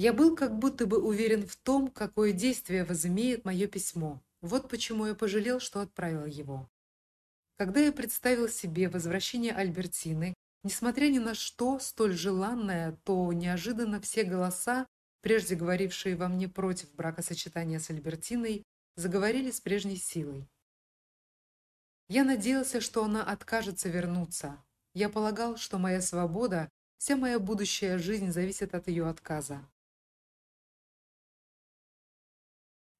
Я был как будто бы уверен в том, какое действие возымеет мое письмо. Вот почему я пожалел, что отправил его. Когда я представил себе возвращение Альбертины, несмотря ни на что столь желанное, то неожиданно все голоса, прежде говорившие во мне против бракосочетания с Альбертиной, заговорили с прежней силой. Я надеялся, что она откажется вернуться. Я полагал, что моя свобода, вся моя будущая жизнь зависит от ее отказа.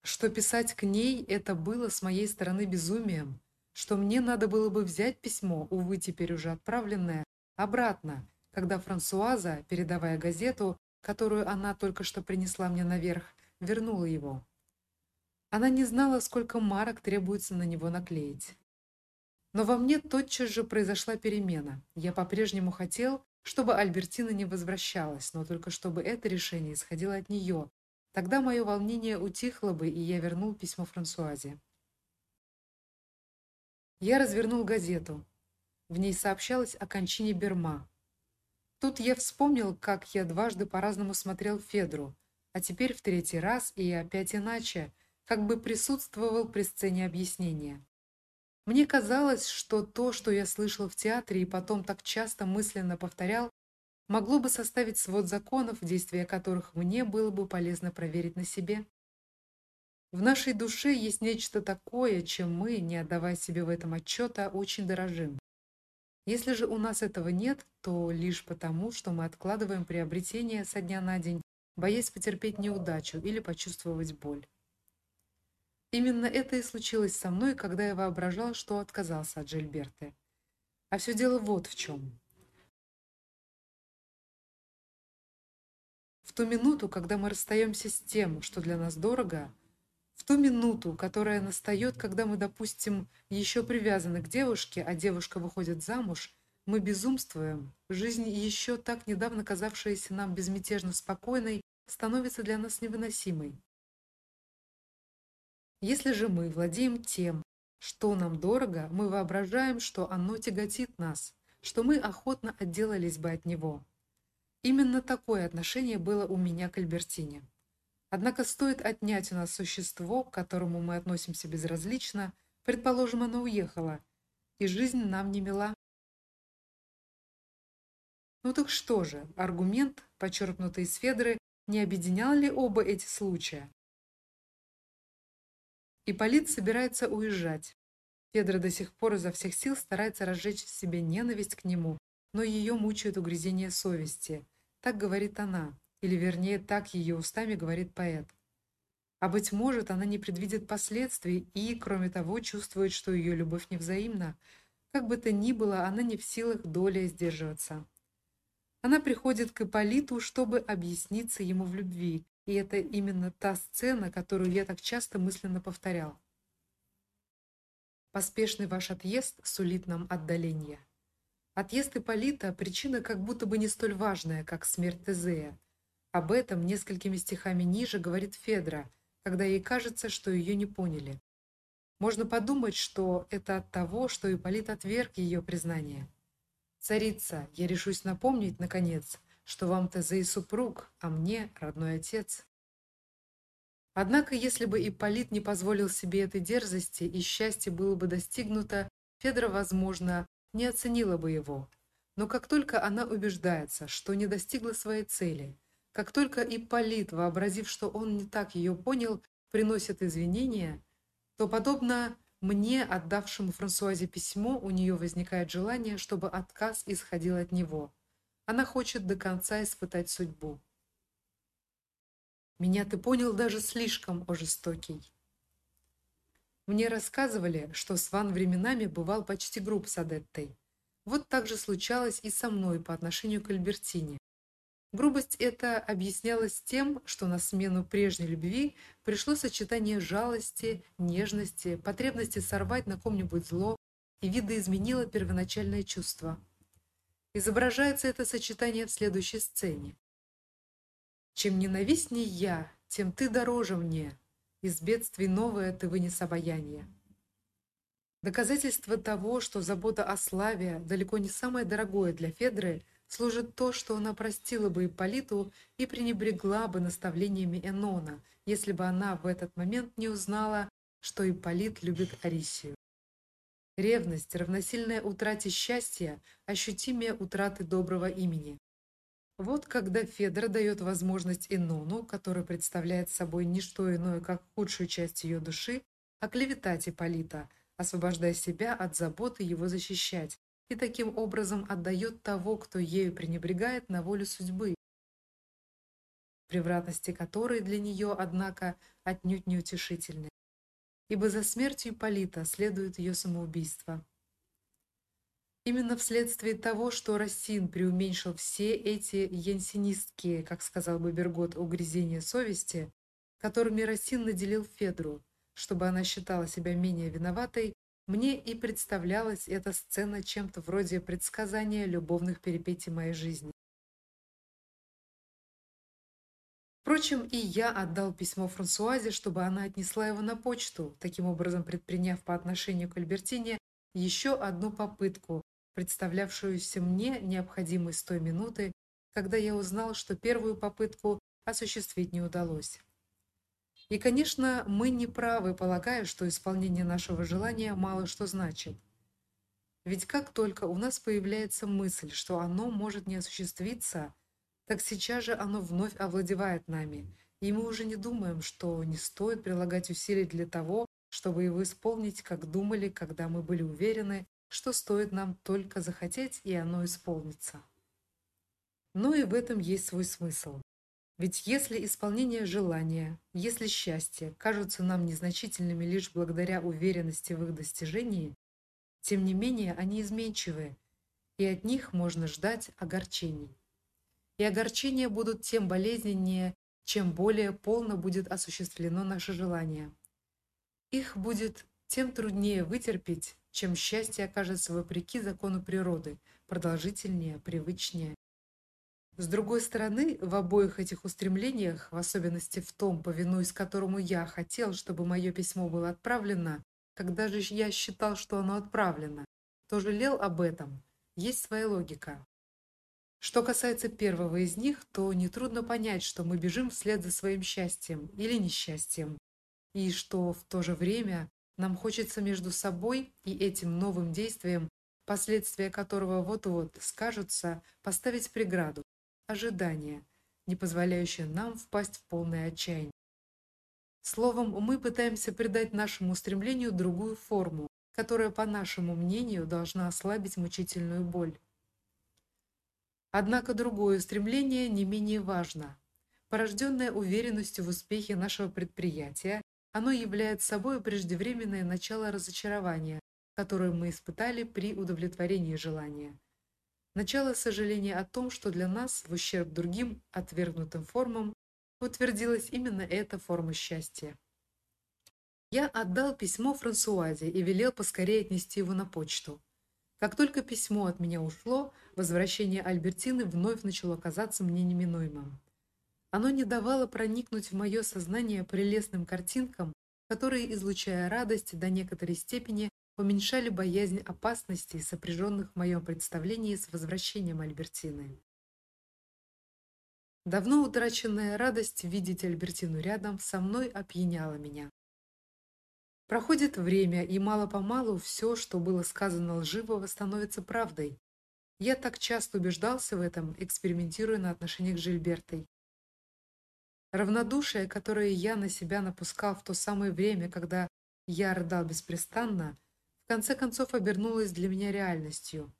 Что писать к ней это было с моей стороны безумием, что мне надо было бы взять письмо, увы, теперь уже отправленное, обратно, когда Франсуаза, передавая газету, которую она только что принесла мне наверх, вернула его. Она не знала, сколько марок требуется на него наклеить. Но во мне тотчас же произошла перемена. Я по-прежнему хотел, чтобы Альбертина не возвращалась, но только чтобы это решение исходило от нее. Тогда мое волнение утихло бы, и я вернул письмо Франсуазе. Я развернул газету. В ней сообщалось о кончине Берма. Тут я вспомнил, как я дважды по-разному смотрел Федру, а теперь в третий раз и опять иначе, как бы присутствовал при сцене объяснения. Мне казалось, что то, что я слышал в театре и потом так часто мысленно повторял, могло бы составить свод законов, действия которых мне было бы полезно проверить на себе. В нашей душе есть нечто такое, чем мы, не отдавая себе в этом отчета, очень дорожим. Если же у нас этого нет, то лишь потому, что мы откладываем приобретение со дня на день, боясь потерпеть неудачу или почувствовать боль. Именно это и случилось со мной, когда я воображал, что отказался от Жильберты. А все дело вот в чем. Ту минуту, когда мы расстаемся с тем, что для нас дорого, в ту минуту, которая настает, когда мы, допустим, еще привязаны к девушке, а девушка выходит замуж, мы безумствуем. Жизнь, еще так недавно казавшаяся нам безмятежно спокойной, становится для нас невыносимой. Если же мы владеем тем, что нам дорого, мы воображаем, что оно тяготит нас, что мы охотно отделались бы от него. Именно такое отношение было у меня к Альбертине. Однако стоит отнять у нас существо, к которому мы относимся безразлично, предположим, оно уехало, и жизнь нам не мила. Ну так что же, аргумент, почерпнутый из Федры, не объединял ли оба эти случая? Ипполит собирается уезжать. Федор до сих пор изо всех сил старается разжечь в себе ненависть к нему, но ее мучает угрызение совести. Так говорит она, или вернее, так ее устами говорит поэт. А быть может, она не предвидит последствий и, кроме того, чувствует, что ее любовь невзаимна. Как бы то ни было, она не в силах долей сдерживаться. Она приходит к Ипполиту, чтобы объясниться ему в любви, и это именно та сцена, которую я так часто мысленно повторял. Поспешный ваш отъезд сулит нам отдаление. Отъезд Ипполита причина как будто бы не столь важная, как смерть Тезея. Об этом несколькими стихами ниже говорит Федра, когда ей кажется, что ее не поняли. Можно подумать, что это от того, что Ипполит отверг ее признание. Царица, я решусь напомнить наконец, что вам-то за и супруг, а мне родной отец. Однако, если бы Ипполит не позволил себе этой дерзости и счастье было бы достигнуто, Федора, возможно, не оценила бы его. Но как только она убеждается, что не достигла своей цели, как только Ипполит, вообразив, что он не так ее понял, приносит извинения, то подобно мне, отдавшему Франсуазе письмо, у нее возникает желание, чтобы отказ исходил от него. Она хочет до конца испытать судьбу. Меня ты понял даже слишком, о жестокий. Мне рассказывали, что Сван временами бывал почти груб с Адеттой. Вот так же случалось и со мной по отношению к Альбертине. Грубость эта объяснялась тем, что на смену прежней любви пришло сочетание жалости, нежности, потребности сорвать на ком-нибудь зло и видоизменило первоначальное чувство. Изображается это сочетание в следующей сцене. Чем ненавистней я, тем ты дороже мне. Из бедствий новое ты вынес обаяние. Доказательство того, что забота о славе далеко не самое дорогое для Федры, служит то, что она простила бы Ипполиту и пренебрегла бы наставлениями Энона, если бы она в этот момент не узнала, что Ипполит любит Арисию. Ревность, равносильная утрате счастья, ощутимее утраты доброго имени. Вот когда Федора дает возможность Энону, который представляет собой не что иное, как худшую часть ее души, оклеветать Ипполита, освобождая себя от заботы его защищать, и таким образом отдает того, кто ею пренебрегает, на волю судьбы, превратности которой для нее, однако, отнюдь не утешительны. Ибо за смертью Ипполита следует ее самоубийство. Именно вследствие того, что Рассин преуменьшил все эти янсенистские, как сказал бы Бергот, угрызения совести, которыми Рассин наделил Федру, чтобы она считала себя менее виноватой, мне и представлялась эта сцена чем-то вроде предсказания любовных перипетий моей жизни. Впрочем, и я отдал письмо Франсуазе, чтобы она отнесла его на почту, таким образом предприняв по отношению к Альбертине еще одну попытку представлявшуюся мне необходимой с той минуты, когда я узнал, что первую попытку осуществить не удалось. И, конечно, мы не правы, полагая, что исполнение нашего желания мало что значит. Ведь как только у нас появляется мысль, что оно может не осуществиться, так сейчас же оно вновь овладевает нами, и мы уже не думаем, что не стоит прилагать усилий для того, чтобы его исполнить, как думали, когда мы были уверены, что стоит нам только захотеть, и оно исполнится. Но и в этом есть свой смысл. Ведь если исполнение желания, если счастье кажутся нам незначительными лишь благодаря уверенности в их достижении, тем не менее они изменчивы, и от них можно ждать огорчений. И огорчения будут тем болезненнее, чем более полно будет осуществлено наше желание. Их будет тем труднее вытерпеть, чем счастье окажется вопреки закону природы, продолжительнее, привычнее. С другой стороны, в обоих этих устремлениях, в особенности в том, повинуясь которому я хотел, чтобы мое письмо было отправлено, когда же я считал, что оно отправлено, то жалел об этом, есть своя логика. Что касается первого из них, то нетрудно понять, что мы бежим вслед за своим счастьем или несчастьем, и что в то же время нам хочется между собой и этим новым действием, последствия которого вот-вот скажутся, поставить преграду ожидание, не позволяющее нам впасть в полное отчаяние. Словом, мы пытаемся придать нашему стремлению другую форму, которая, по нашему мнению, должна ослабить мучительную боль. Однако другое стремление не менее важно. Порожденное уверенностью в успехе нашего предприятия, оно является собой преждевременное начало разочарования, которое мы испытали при удовлетворении желания. Начало сожаления о том, что для нас, в ущерб другим отвергнутым формам, утвердилась именно эта форма счастья. Я отдал письмо Франсуазе и велел поскорее отнести его на почту. Как только письмо от меня ушло, возвращение Альбертины вновь начало казаться мне неминуемым. Оно не давало проникнуть в мое сознание прелестным картинкам, которые, излучая радость до некоторой степени, уменьшали боязнь опасностей, сопряженных в моем представлении с возвращением Альбертины. Давно утраченная радость видеть Альбертину рядом со мной опьяняла меня. Проходит время, и мало-помалу все, что было сказано лживого, становится правдой. Я так часто убеждался в этом, экспериментируя на отношениях с Жильбертой. Равнодушие, которое я на себя напускал в то самое время, когда я рыдал беспрестанно, в конце концов обернулось для меня реальностью.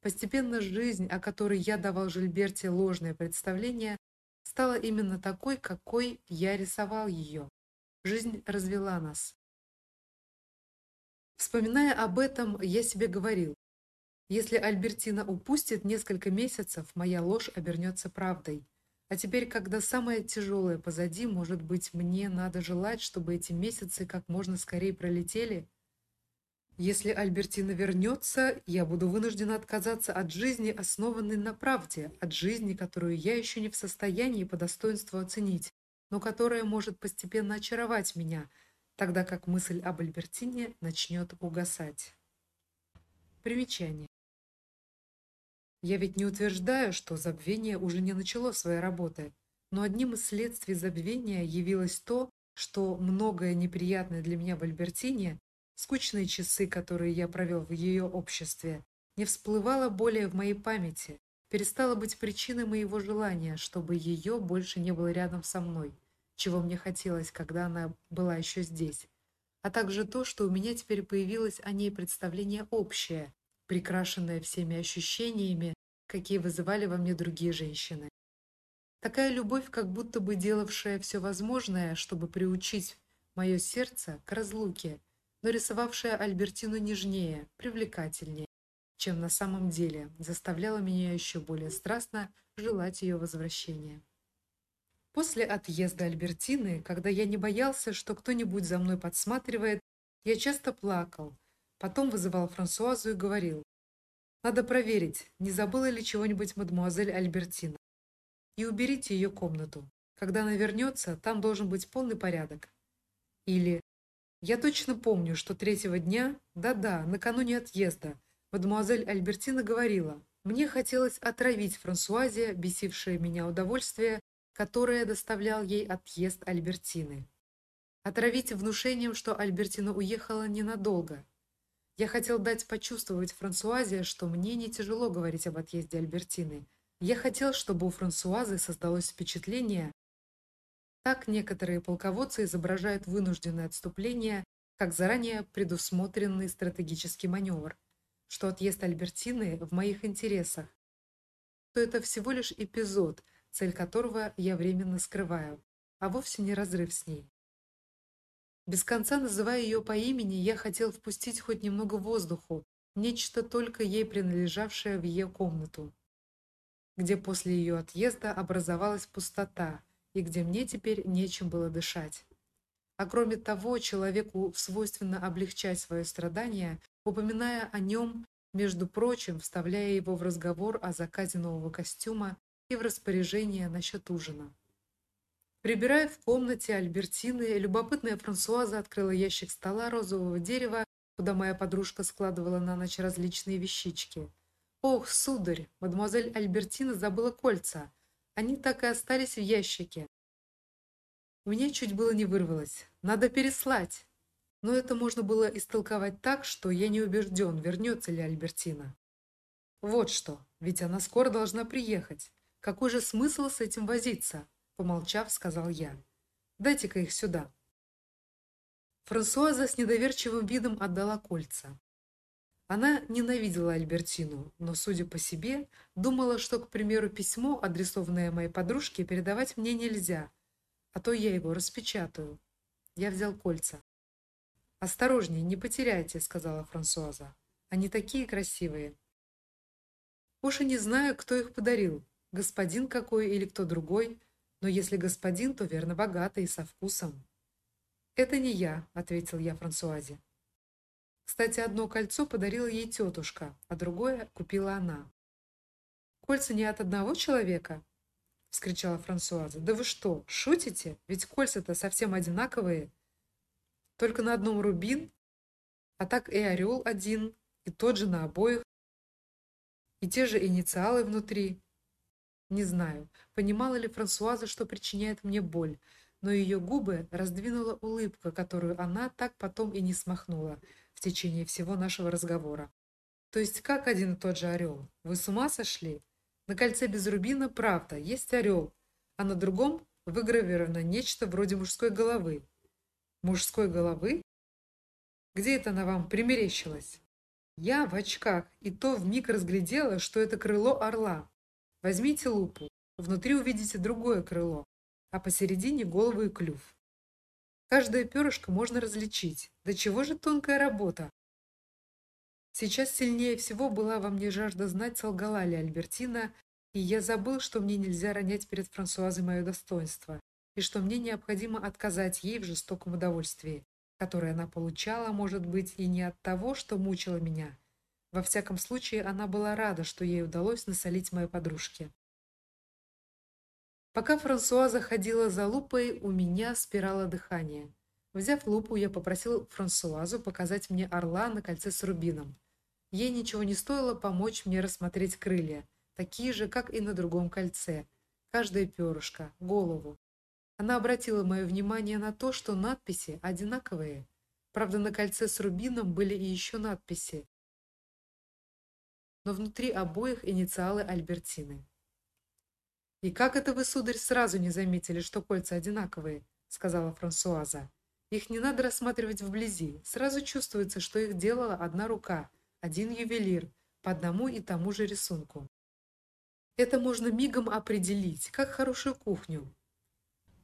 Постепенно жизнь, о которой я давал Жильберте ложное представление, стала именно такой, какой я рисовал ее. Жизнь развела нас. Вспоминая об этом, я себе говорил: если Альбертина упустит несколько месяцев, моя ложь обернется правдой. А теперь, когда самое тяжелое позади, может быть, мне надо желать, чтобы эти месяцы как можно скорее пролетели. Если Альбертина вернется, я буду вынуждена отказаться от жизни, основанной на правде, от жизни, которую я еще не в состоянии по достоинству оценить, но которая может постепенно очаровать меня, тогда как мысль об Альбертине начнет угасать. Примечание. Я ведь не утверждаю, что забвение уже не начало своей работы, но одним из следствий забвения явилось то, что многое неприятное для меня в Альбертине, скучные часы, которые я провел в ее обществе, не всплывало более в моей памяти, перестало быть причиной моего желания, чтобы ее больше не было рядом со мной, чего мне хотелось, когда она была еще здесь, а также то, что у меня теперь появилось о ней представление общее, прикрашенное всеми ощущениями, какие вызывали во мне другие женщины. Такая любовь, как будто бы делавшая все возможное, чтобы приучить мое сердце к разлуке, но рисовавшая Альбертину нежнее, привлекательнее, чем на самом деле, заставляла меня еще более страстно желать ее возвращения. После отъезда Альбертины, когда я не боялся, что кто-нибудь за мной подсматривает, я часто плакал, потом вызывал Франсуазу и говорил: "Надо проверить, не забыла ли чего-нибудь мадемуазель Альбертина. И уберите ее комнату. Когда она вернется, там должен быть полный порядок". Или: "Я точно помню, что третьего дня, да-да, накануне отъезда, Мадемуазель Альбертина говорила: "Мне хотелось отравить Франсуазе бесившее меня удовольствие, которое доставлял ей отъезд Альбертины. Отравить внушением, что Альбертина уехала ненадолго. Я хотел дать почувствовать Франсуазе, что мне не тяжело говорить об отъезде Альбертины. Я хотел, чтобы у Франсуазы создалось впечатление, так некоторые полководцы изображают вынужденное отступление как заранее предусмотренный стратегический маневр что отъезд Альбертины в моих интересах, то это всего лишь эпизод, цель которого я временно скрываю, а вовсе не разрыв с ней. Без конца называя ее по имени, я хотел впустить хоть немного воздуху, нечто только ей принадлежавшее в ее комнату, где после ее отъезда образовалась пустота и где мне теперь нечем было дышать. А кроме того, человеку свойственно облегчать свое страдание, упоминая о нем, между прочим, вставляя его в разговор о заказе нового костюма и в распоряжение насчет ужина. Прибирая в комнате Альбертины, любопытная Франсуаза открыла ящик стола розового дерева, куда моя подружка складывала на ночь различные вещички. Ох, сударь, мадемуазель Альбертина забыла кольца. Они так и остались в ящике. У меня чуть было не вырвалось. Надо переслать. Но это можно было истолковать так, что я не убежден, вернется ли Альбертина. Вот что, ведь она скоро должна приехать. Какой же смысл с этим возиться, помолчав, сказал я. Дайте-ка их сюда. Франсуаза с недоверчивым видом отдала кольца. Она ненавидела Альбертину, но, судя по себе, думала, что, к примеру, письмо, адресованное моей подружке, передавать мне нельзя, а то я его распечатаю. Я взял кольца. Осторожнее, не потеряйте, сказала Франсуаза. Они такие красивые. Уж и не знаю, кто их подарил, господин какой или кто другой, но если господин, то верно богатый и со вкусом. Это не я, ответил я Франсуазе. Кстати, одно кольцо подарила ей тетушка, а другое купила она. Кольца не от одного человека, вскричала Франсуаза. Да вы что, шутите? Ведь кольца-то совсем одинаковые. Только на одном рубин, а так и орел один, и тот же на обоих, и те же инициалы внутри. Не знаю, понимала ли Франсуаза, что причиняет мне боль, но ее губы раздвинула улыбка, которую она так потом и не смахнула в течение всего нашего разговора. То есть как один и тот же орел? Вы с ума сошли? На кольце без рубина, правда, есть орел, а на другом выгравировано нечто вроде мужской головы мужской головы? Где это она вам примерещилась? Я в очках, и то вмиг разглядела, что это крыло орла. Возьмите лупу. Внутри увидите другое крыло, а посередине голову и клюв. Каждое перышко можно различить. Да чего же тонкая работа? Сейчас сильнее всего была во мне жажда знать, солгала ли Альбертина, и я забыл, что мне нельзя ронять перед Франсуазой мое достоинство и что мне необходимо отказать ей в жестоком удовольствии, которое она получала, может быть, и не от того, что мучила меня. Во всяком случае, она была рада, что ей удалось насолить моей подружке. Пока Франсуаза ходила за лупой, у меня спирало дыхание. Взяв лупу, я попросил Франсуазу показать мне орла на кольце с рубином. Ей ничего не стоило помочь мне рассмотреть крылья. такие же, как и на другом кольце, каждое перышко, голову. Она обратила мое внимание на то, что надписи одинаковые. Правда, на кольце с рубином были и еще надписи, но внутри обоих инициалы Альбертины. «И как это вы, сударь, сразу не заметили, что кольца одинаковые?» — сказала Франсуаза. «Их не надо рассматривать вблизи. Сразу чувствуется, что их делала одна рука, один ювелир, по одному и тому же рисунку. Это можно мигом определить, как хорошую кухню.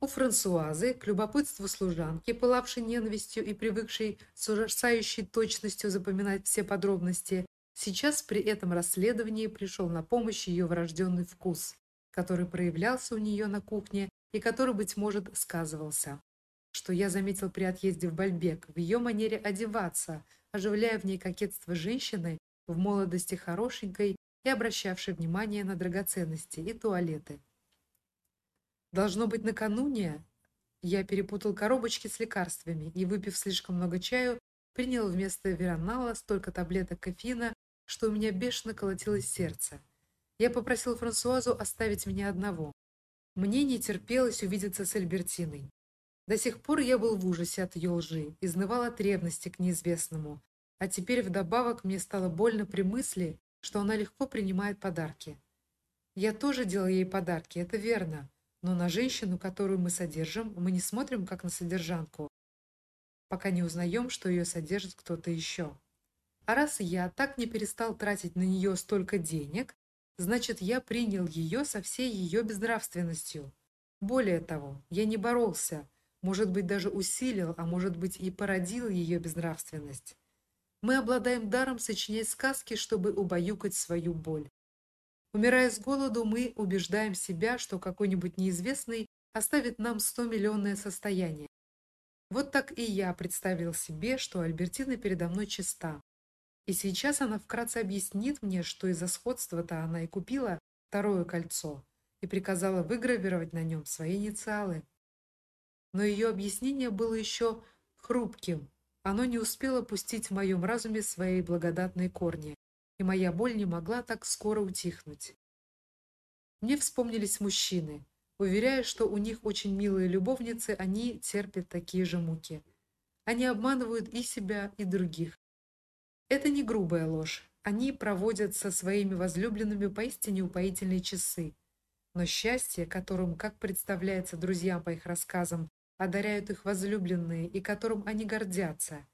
У Франсуазы, к любопытству служанки, пылавшей ненавистью и привыкшей с ужасающей точностью запоминать все подробности, сейчас при этом расследовании пришел на помощь ее врожденный вкус, который проявлялся у нее на кухне и который, быть может, сказывался. Что я заметил при отъезде в Бальбек в ее манере одеваться, оживляя в ней кокетство женщины, в молодости хорошенькой и обращавшей внимание на драгоценности и туалеты. Должно быть, накануне я перепутал коробочки с лекарствами и, выпив слишком много чаю, принял вместо веронала столько таблеток кофеина, что у меня бешено колотилось сердце. Я попросил Франсуазу оставить меня одного. Мне не терпелось увидеться с Альбертиной. До сих пор я был в ужасе от ее лжи, изнывал от ревности к неизвестному, а теперь вдобавок мне стало больно при мысли, что она легко принимает подарки. Я тоже делал ей подарки, это верно, но на женщину, которую мы содержим, мы не смотрим как на содержанку, пока не узнаем, что ее содержит кто-то еще. А раз я так не перестал тратить на нее столько денег, значит, я принял ее со всей ее безнравственностью. Более того, я не боролся, может быть, даже усилил, а может быть и породил ее безнравственность. Мы обладаем даром сочинять сказки, чтобы убаюкать свою боль. Умирая с голоду, мы убеждаем себя, что какой-нибудь неизвестный оставит нам 100-миллионное состояние. Вот так и я представил себе, что Альбертина передо мной чиста. И сейчас она вкратце объяснит мне, что из-за сходства-то она и купила второе кольцо и приказала выгравировать на нем свои инициалы. Но ее объяснение было еще хрупким, оно не успело пустить в моем разуме свои благодатные корни, и моя боль не могла так скоро утихнуть. Мне вспомнились мужчины. Уверяя, что у них очень милые любовницы, они терпят такие же муки. Они обманывают и себя, и других. Это не грубая ложь. Они проводят со своими возлюбленными поистине упоительные часы. Но счастье, которым, как представляется друзьям по их рассказам, одаряют их возлюбленные и которым они гордятся,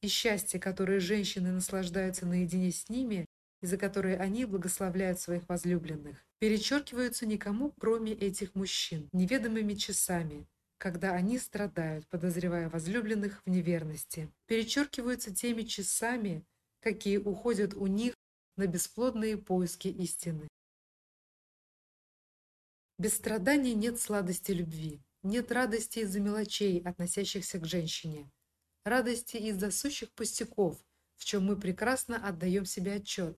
и счастье, которое женщины наслаждаются наедине с ними и за которое они благословляют своих возлюбленных, перечеркиваются никому, кроме этих мужчин, неведомыми часами, когда они страдают, подозревая возлюбленных в неверности. Перечеркиваются теми часами, какие уходят у них на бесплодные поиски истины. Без страданий нет сладости любви. Нет радости из-за мелочей, относящихся к женщине. Радости из-за сущих пустяков, в чем мы прекрасно отдаем себе отчет.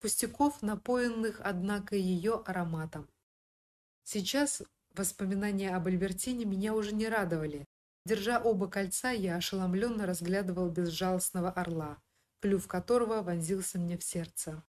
Пустяков, напоенных, однако, ее ароматом. Сейчас воспоминания об Альбертине меня уже не радовали. Держа оба кольца, я ошеломленно разглядывал безжалостного орла, клюв которого вонзился мне в сердце,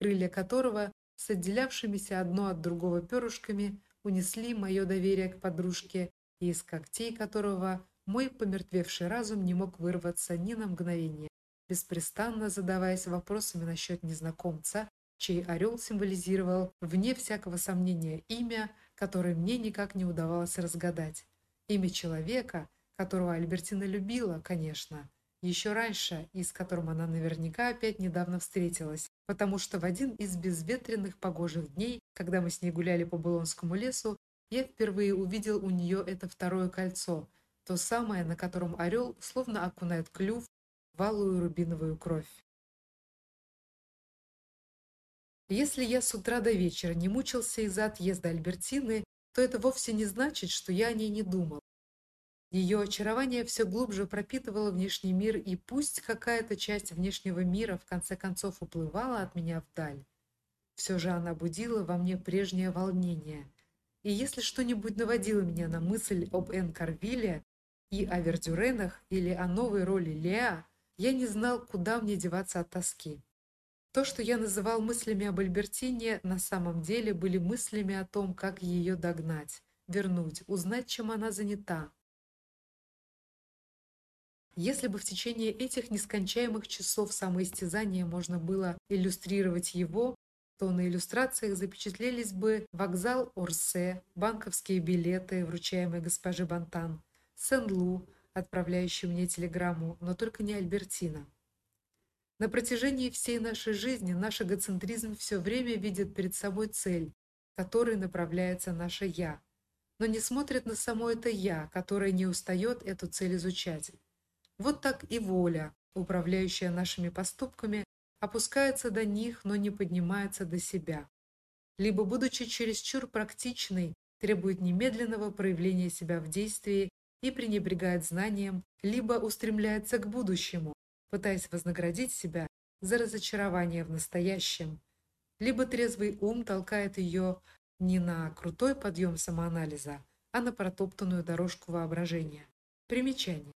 крылья которого с отделявшимися одно от другого перышками унесли мое доверие к подружке, и из когтей которого мой помертвевший разум не мог вырваться ни на мгновение, беспрестанно задаваясь вопросами насчет незнакомца, чей орел символизировал, вне всякого сомнения, имя, которое мне никак не удавалось разгадать. Имя человека, которого Альбертина любила, конечно, еще раньше и с которым она наверняка опять недавно встретилась, потому что в один из безветренных погожих дней, когда мы с ней гуляли по Булонскому лесу, я впервые увидел у нее это второе кольцо, то самое, на котором орел словно окунает клюв в алую рубиновую кровь. Если я с утра до вечера не мучился из-за отъезда Альбертины, то это вовсе не значит, что я о ней не думал. Ее очарование все глубже пропитывало внешний мир, и пусть какая-то часть внешнего мира в конце концов уплывала от меня вдаль, все же она будила во мне прежнее волнение. И если что-нибудь наводило меня на мысль об Энн Карвилле и о Вердюренах или о новой роли Леа, я не знал, куда мне деваться от тоски. То, что я называл мыслями об Альбертине, на самом деле были мыслями о том, как ее догнать, вернуть, узнать, чем она занята. Если бы в течение этих нескончаемых часов самоистязания можно было иллюстрировать его, то на иллюстрациях запечатлелись бы вокзал Орсе, банковские билеты, вручаемые госпоже Бантан, Сен-Лу, отправляющий мне телеграмму, но только не Альбертина. На протяжении всей нашей жизни наш эгоцентризм все время видит перед собой цель, которой направляется наше я, но не смотрит на само это я, которое не устает эту цель изучать. Вот так и воля, управляющая нашими поступками, опускается до них, но не поднимается до себя. Либо, будучи чересчур практичной, требует немедленного проявления себя в действии и пренебрегает знанием, либо устремляется к будущему, пытаясь вознаградить себя за разочарование в настоящем, либо трезвый ум толкает ее не на крутой подъем самоанализа, а на протоптанную дорожку воображения. Примечание.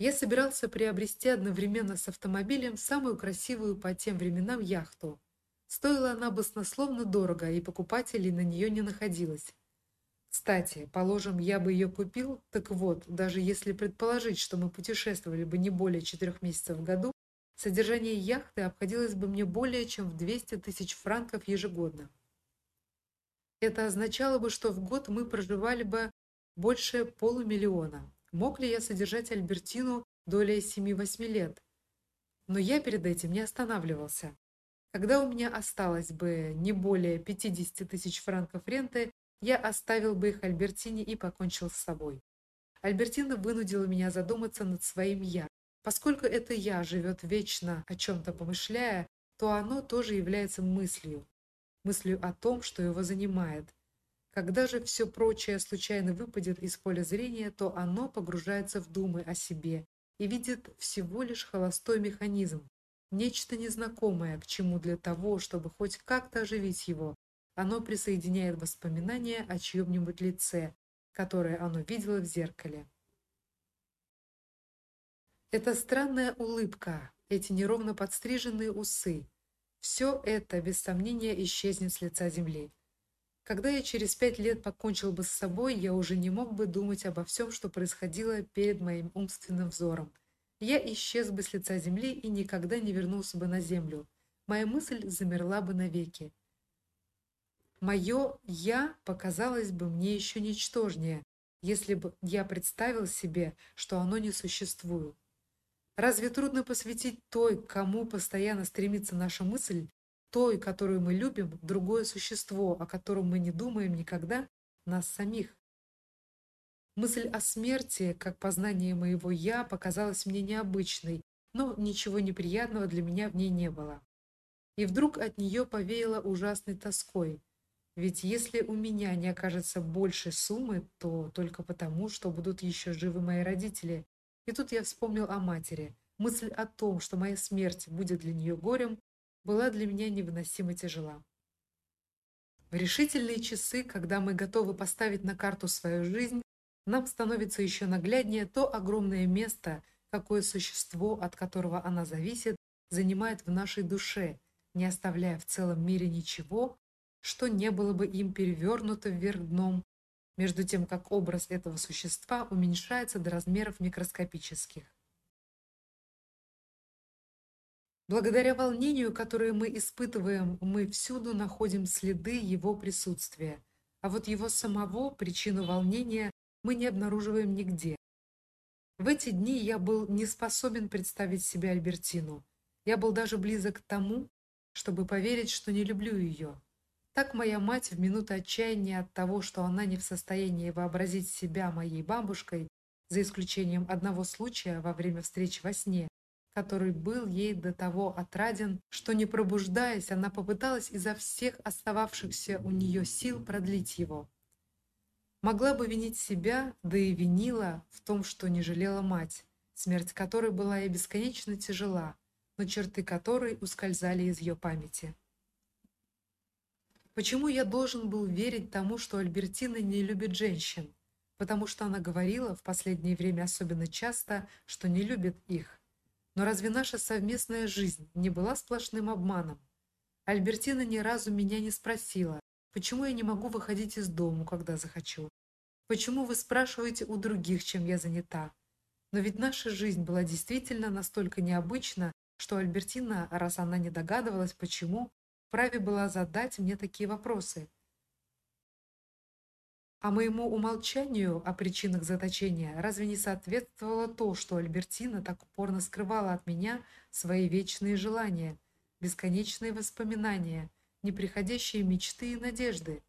Я собирался приобрести одновременно с автомобилем самую красивую по тем временам яхту. Стоила она баснословно дорого, и покупателей на нее не находилось. Кстати, положим, я бы ее купил, так вот, даже если предположить, что мы путешествовали бы не более четырех месяцев в году, содержание яхты обходилось бы мне более чем в 200 тысяч франков ежегодно. Это означало бы, что в год мы проживали бы больше полумиллиона. Мог ли я содержать Альбертину долей 7-8 лет? Но я перед этим не останавливался. Когда у меня осталось бы не более 50 тысяч франков ренты, я оставил бы их Альбертине и покончил с собой. Альбертина вынудила меня задуматься над своим «я». Поскольку это «я» живет вечно о чем-то помышляя, то оно тоже является мыслью. Мыслью о том, что его занимает. Когда же все прочее случайно выпадет из поля зрения, то оно погружается в думы о себе и видит всего лишь холостой механизм, нечто незнакомое, к чему для того, чтобы хоть как-то оживить его, оно присоединяет воспоминания о чьем-нибудь лице, которое оно видело в зеркале. Эта странная улыбка, эти неровно подстриженные усы все это без сомнения исчезнет с лица земли. Когда я через пять лет покончил бы с собой, я уже не мог бы думать обо всем, что происходило перед моим умственным взором. Я исчез бы с лица земли и никогда не вернулся бы на землю. Моя мысль замерла бы навеки. Мое «я» показалось бы мне еще ничтожнее, если бы я представил себе, что оно не существует. Разве трудно посвятить той, кому постоянно стремится наша мысль, той, которую мы любим, другое существо, о котором мы не думаем никогда, нас самих? Мысль о смерти, как познание моего «я», показалась мне необычной, но ничего неприятного для меня в ней не было. И вдруг от нее повеяло ужасной тоской – ведь если у меня не окажется больше суммы, то только потому, что будут еще живы мои родители. И тут я вспомнил о матери. Мысль о том, что моя смерть будет для нее горем, была для меня невыносимо тяжела. В решительные часы, когда мы готовы поставить на карту свою жизнь, нам становится еще нагляднее то огромное место, какое существо, от которого она зависит, занимает в нашей душе, не оставляя в целом мире ничего, что не было бы им перевернуто вверх дном, между тем как образ этого существа уменьшается до размеров микроскопических. Благодаря волнению, которое мы испытываем, мы всюду находим следы его присутствия, а вот его самого, причину волнения, мы не обнаруживаем нигде. В эти дни я был не способен представить себе Альбертину. Я был даже близок к тому, чтобы поверить, что не люблю ее. Так моя мать в минуты отчаяния от того, что она не в состоянии вообразить себя моей бабушкой, за исключением одного случая во время встречи во сне, который был ей до того отраден, что не пробуждаясь, она попыталась изо всех остававшихся у нее сил продлить его. Могла бы винить себя, да и винила в том, что не жалела мать, смерть которой была ей бесконечно тяжела, но черты которой ускользали из ее памяти. Почему я должен был верить тому, что Альбертина не любит женщин? Потому что она говорила в последнее время особенно часто, что не любит их. Но разве наша совместная жизнь не была сплошным обманом? Альбертина ни разу меня не спросила, почему я не могу выходить из дому, когда захочу. Почему вы спрашиваете у других, чем я занята? Но ведь наша жизнь была действительно настолько необычна, что Альбертина, раз она не догадывалась, почему, вправе была задать мне такие вопросы. А моему умолчанию о причинах заточения разве не соответствовало то, что Альбертина так упорно скрывала от меня свои вечные желания, бесконечные воспоминания, неприходящие мечты и надежды?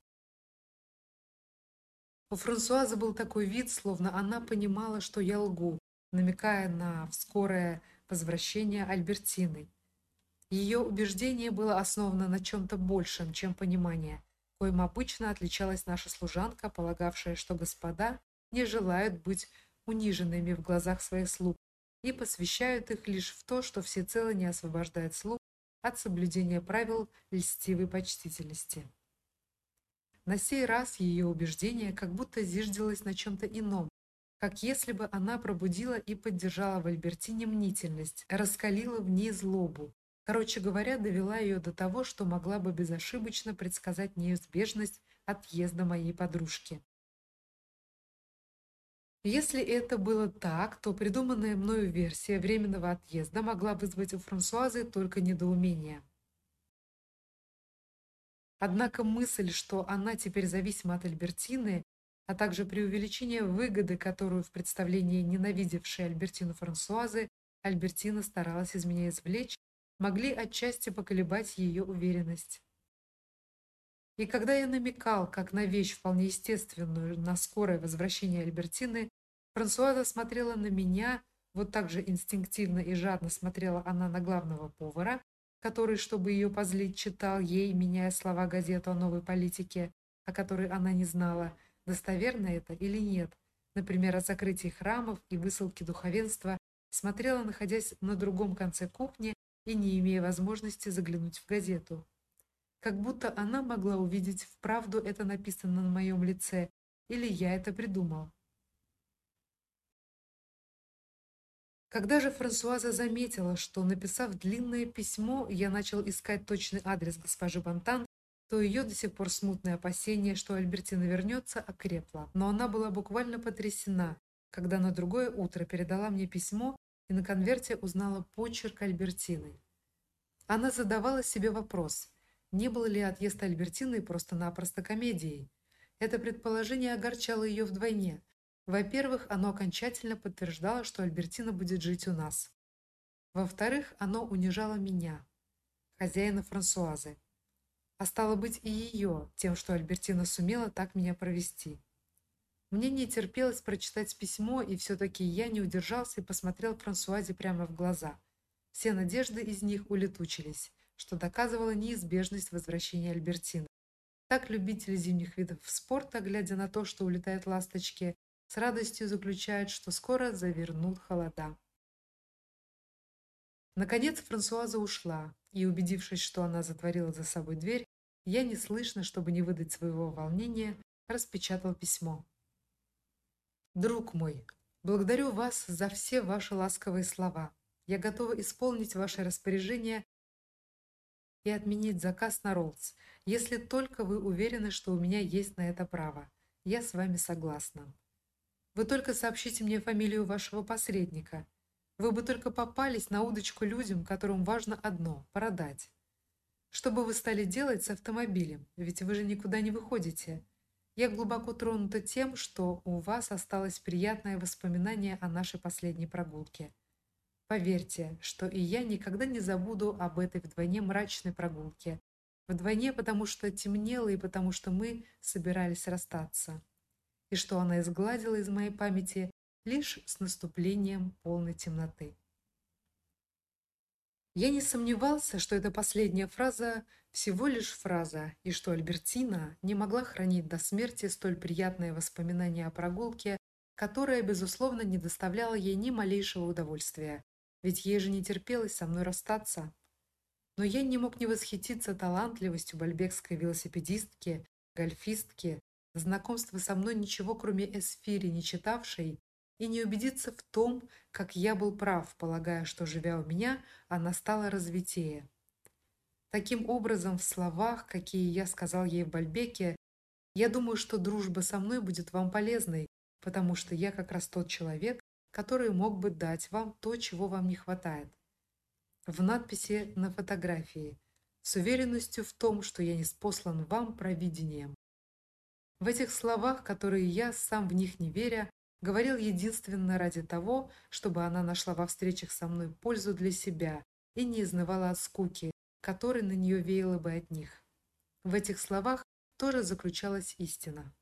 У Франсуазы был такой вид, словно она понимала, что я лгу, намекая на скорое возвращение Альбертины. Ее убеждение было основано на чем то большем, чем понимание, коим обычно отличалась наша служанка, полагавшая, что господа не желают быть униженными в глазах своих слуг и посвящают их лишь в то, что всецело не освобождает слуг от соблюдения правил льстивой почтительности. На сей раз ее убеждение как будто зиждилось на чем то ином, как если бы она пробудила и поддержала в Альбертине мнительность, раскалила в ней злобу. Короче говоря, довела ее до того, что могла бы безошибочно предсказать неизбежность отъезда моей подружки. Если это было так, то придуманная мною версия временного отъезда могла вызвать у Франсуазы только недоумение. Однако мысль, что она теперь зависима от Альбертины, а также преувеличение выгоды, которую в представлении ненавидевшей Альбертину Франсуазы Альбертина старалась из меня извлечь, могли отчасти поколебать ее уверенность. И когда я намекал, как на вещь вполне естественную, на скорое возвращение Альбертины, Франсуаза смотрела на меня, вот так же инстинктивно и жадно смотрела она на главного повара, который, чтобы ее позлить, читал ей, меняя слова газету о новой политике, о которой она не знала, достоверно это или нет. Например, о закрытии храмов и высылке духовенства, смотрела, находясь на другом конце кухни и не имея возможности заглянуть в газету. Как будто она могла увидеть вправду это написано на моем лице, или я это придумал. Когда же Франсуаза заметила, что, написав длинное письмо, я начал искать точный адрес госпожи Бантан, то ее до сих пор смутное опасение, что Альбертина вернется, окрепло. Но она была буквально потрясена, когда на другое утро передала мне письмо и на конверте узнала почерк Альбертины. Она задавала себе вопрос: не был ли отъезд Альбертины просто-напросто комедией? Это предположение огорчало ее вдвойне. Во-первых, оно окончательно подтверждало, что Альбертина будет жить у нас. Во-вторых, оно унижало меня, хозяина Франсуазы а стало быть и ее, тем, что Альбертина сумела так меня провести. Мне не терпелось прочитать письмо, и все таки я не удержался и посмотрел Франсуазе прямо в глаза. Все надежды из них улетучились, что доказывало неизбежность возвращения Альбертины. Так любители зимних видов спорта, глядя на то, что улетают ласточки, с радостью заключают, что скоро завернут холода. Наконец Франсуаза ушла, и убедившись, что она затворила за собой дверь, я неслышно, чтобы не выдать своего волнения, распечатал письмо. Друг мой, благодарю вас за все ваши ласковые слова. Я готова исполнить ваше распоряжение и отменить заказ на роллс, если только вы уверены, что у меня есть на это право. Я с вами согласна. Вы только сообщите мне фамилию вашего посредника. Вы бы только попались на удочку людям, которым важно одно продать. Что бы вы стали делать с автомобилем? Ведь вы же никуда не выходите. Я глубоко тронута тем, что у вас осталось приятное воспоминание о нашей последней прогулке. Поверьте, что и я никогда не забуду об этой вдвойне мрачной прогулке. Вдвойне, потому что темнело и потому что мы собирались расстаться. И что она изгладила из моей памяти лишь с наступлением полной темноты. Я не сомневался, что эта последняя фраза всего лишь фраза, и что Альбертина не могла хранить до смерти столь приятное воспоминание о прогулке, которая безусловно не доставляла ей ни малейшего удовольствия, ведь ей же не терпелось со мной расстаться. Но я не мог не восхититься талантливостью бальбекской велосипедистки, гольфистки, знакомства со мной ничего, кроме эсфири не читавшей и не убедиться в том, как я был прав, полагая, что живя у меня, она стала развитее. Таким образом, в словах, какие я сказал ей в Бальбеке, я думаю, что дружба со мной будет вам полезной, потому что я как раз тот человек, который мог бы дать вам то, чего вам не хватает. В надписи на фотографии с уверенностью в том, что я не спослан вам провидением. В этих словах, которые я сам в них не веря, говорил единственно ради того, чтобы она нашла во встречах со мной пользу для себя и не изнывала от скуки, которой на нее веяло бы от них. В этих словах тоже заключалась истина.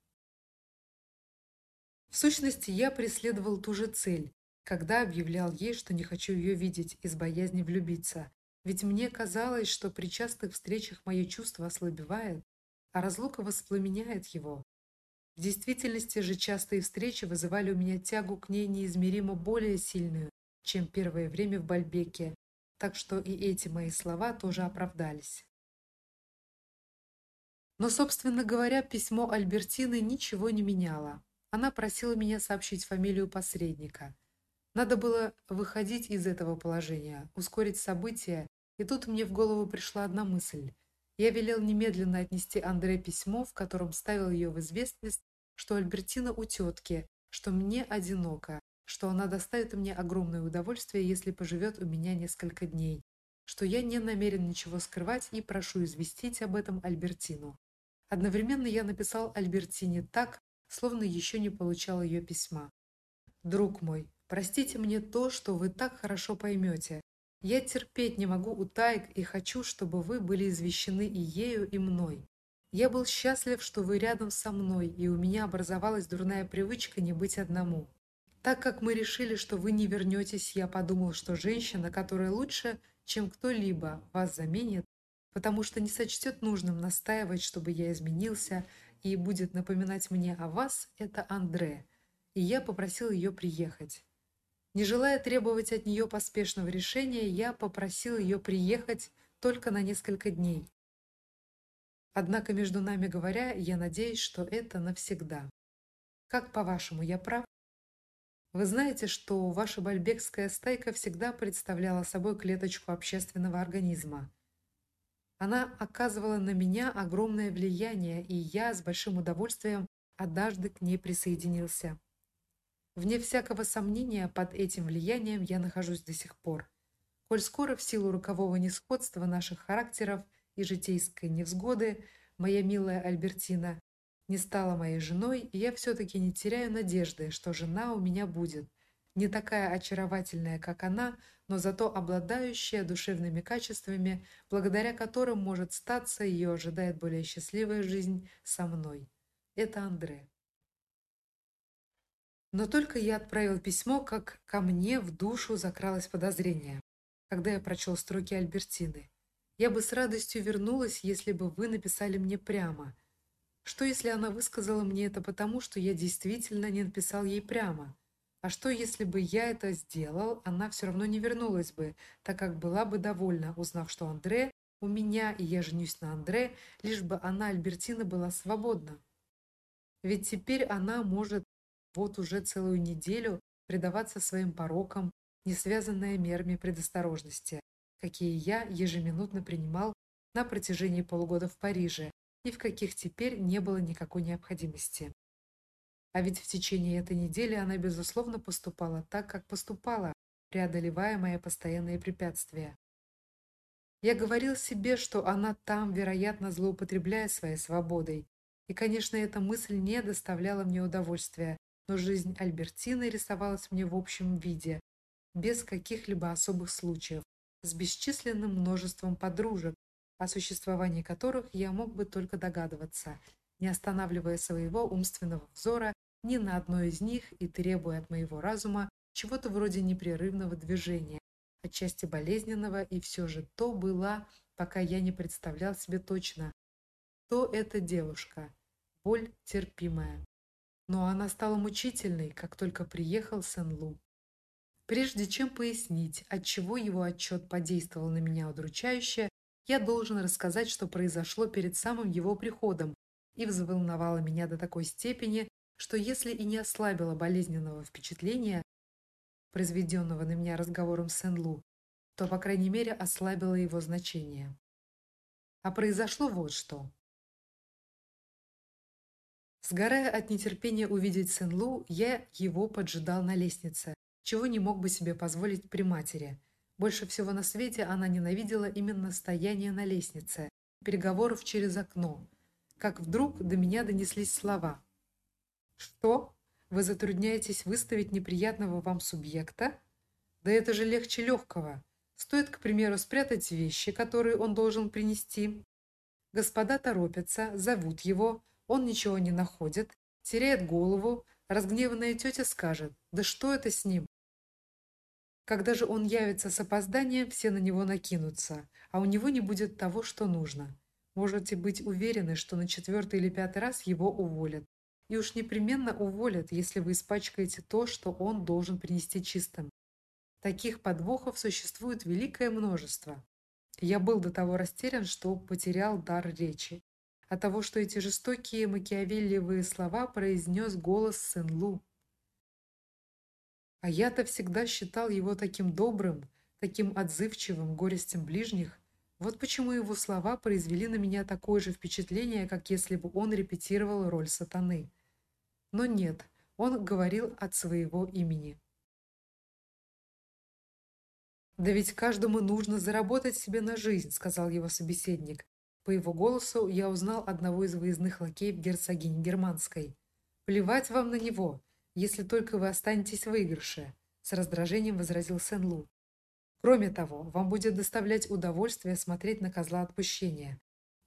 В сущности, я преследовал ту же цель, когда объявлял ей, что не хочу ее видеть из боязни влюбиться, ведь мне казалось, что при частых встречах мое чувство ослабевает, а разлука воспламеняет его. В действительности же частые встречи вызывали у меня тягу к ней неизмеримо более сильную, чем первое время в Бальбеке, так что и эти мои слова тоже оправдались. Но, собственно говоря, письмо Альбертины ничего не меняло. Она просила меня сообщить фамилию посредника. Надо было выходить из этого положения, ускорить события, и тут мне в голову пришла одна мысль. Я велел немедленно отнести Андре письмо, в котором ставил ее в известность, что Альбертина у тетки, что мне одиноко, что она доставит мне огромное удовольствие, если поживет у меня несколько дней, что я не намерен ничего скрывать и прошу известить об этом Альбертину. Одновременно я написал Альбертине так, словно еще не получал ее письма. Друг мой, простите мне то, что вы так хорошо поймете. Я терпеть не могу утаек и хочу, чтобы вы были извещены и ею, и мной. Я был счастлив, что вы рядом со мной, и у меня образовалась дурная привычка не быть одному. Так как мы решили, что вы не вернетесь, я подумал, что женщина, которая лучше, чем кто-либо, вас заменит, потому что не сочтет нужным настаивать, чтобы я изменился, и будет напоминать мне о вас, это Андре. И я попросил ее приехать. Не желая требовать от нее поспешного решения, я попросил ее приехать только на несколько дней. Однако, между нами говоря, я надеюсь, что это навсегда. Как по-вашему, я прав? Вы знаете, что ваша бальбекская стайка всегда представляла собой клеточку общественного организма. Она оказывала на меня огромное влияние, и я с большим удовольствием однажды к ней присоединился. Вне всякого сомнения, под этим влиянием я нахожусь до сих пор. Коль скоро в силу рокового несходства наших характеров и житейской невзгоды моя милая Альбертина не стала моей женой, и я все таки не теряю надежды, что жена у меня будет, не такая очаровательная, как она, но зато обладающая душевными качествами, благодаря которым может статься ее ожидает более счастливая жизнь со мной. Это Андре. Но только я отправил письмо, как ко мне в душу закралось подозрение, когда я прочел строки Альбертины. Я бы с радостью вернулась, если бы вы написали мне прямо. Что если она высказала мне это потому, что я действительно не написал ей прямо? А что если бы я это сделал, она все равно не вернулась бы, так как была бы довольна, узнав, что Андре у меня и я женюсь на Андре, лишь бы она Альбертина была свободна. Ведь теперь она может вот уже целую неделю предаваться своим порокам, не связанная мерами предосторожности, какие я ежеминутно принимал на протяжении полугода в Париже и в каких теперь не было никакой необходимости. А ведь в течение этой недели она безусловно поступала так, как поступала, преодолевая мои постоянные препятствия. Я говорил себе, что она там, вероятно, злоупотребляет своей свободой. И, конечно, эта мысль не доставляла мне удовольствия, но жизнь Альбертины рисовалась мне в общем виде, без каких-либо особых случаев, с бесчисленным множеством подружек, о существовании которых я мог бы только догадываться, не останавливая своего умственного взора ни на одной из них и требуя от моего разума чего-то вроде непрерывного движения, отчасти болезненного, и все же то была, пока я не представлял себе точно, то эта девушка, боль терпимая. Но она стала мучительной, как только приехал Сен-Лу. Прежде чем пояснить, от чего его отчет подействовал на меня удручающе, я должен рассказать, что произошло перед самым его приходом и взволновало меня до такой степени, что если и не ослабило болезненного впечатления, произведенного на меня разговором с Сен-Лу, то, по крайней мере, ослабило его значение. А произошло вот что. Сгорая от нетерпения увидеть Сен-Лу, я его поджидал на лестнице, чего не мог бы себе позволить при матери. Больше всего на свете она ненавидела именно стояние на лестнице, переговоров через окно. Как вдруг до меня донеслись слова. «Что? Вы затрудняетесь выставить неприятного вам субъекта? Да это же легче легкого. Стоит, к примеру, спрятать вещи, которые он должен принести. Господа торопятся, зовут его, он ничего не находит, теряет голову, разгневанная тетя скажет «Да что это с ним?» Когда же он явится с опозданием, все на него накинутся, а у него не будет того, что нужно. Можете быть уверены, что на четвертый или пятый раз его уволят. И уж непременно уволят, если вы испачкаете то, что он должен принести чистым. Таких подвохов существует великое множество. Я был до того растерян, что потерял дар речи. От того, что эти жестокие макиавеллиевые слова произнес голос Сен-Лу. А я-то всегда считал его таким добрым, таким отзывчивым горестям ближних. Вот почему его слова произвели на меня такое же впечатление, как если бы он репетировал роль сатаны. Но нет, он говорил от своего имени. «Да ведь каждому нужно заработать себе на жизнь», — сказал его собеседник. По его голосу я узнал одного из выездных лакеев герцогини Германской. «Плевать вам на него если только вы останетесь в выигрыше», – с раздражением возразил Сен-Лу. «Кроме того, вам будет доставлять удовольствие смотреть на козла отпущения.